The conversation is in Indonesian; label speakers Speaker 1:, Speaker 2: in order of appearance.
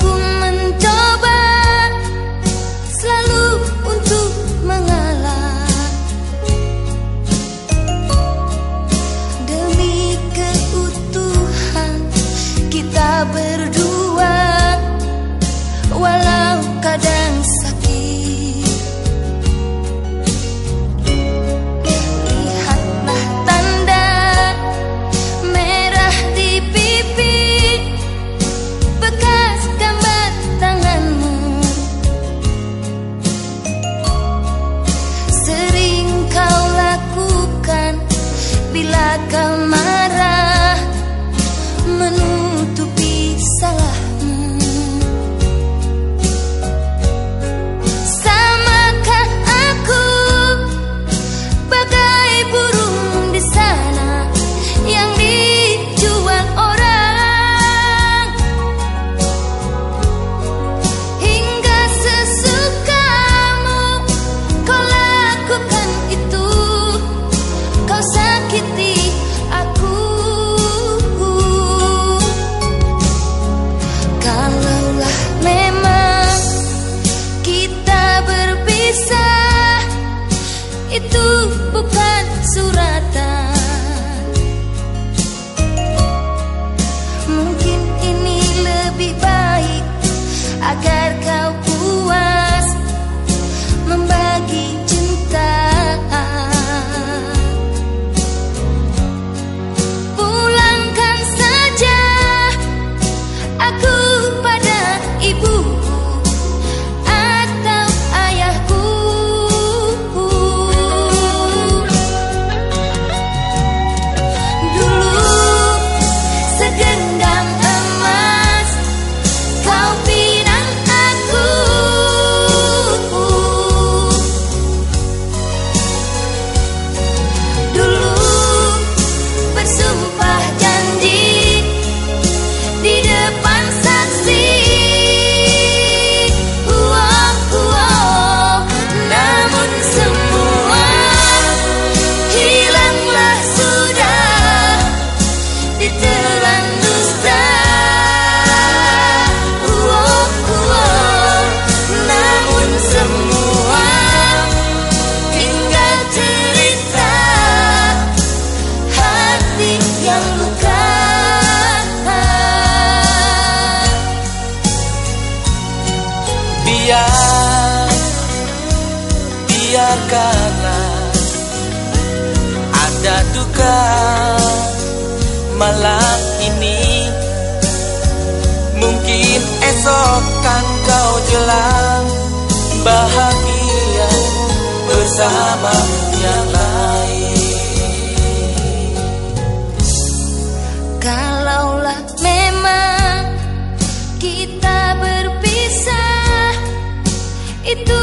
Speaker 1: tu malam ini. Mungkin esok kan kau jelang bahagia bersama yang lain.
Speaker 2: Kalaulah memang kita berpisah itu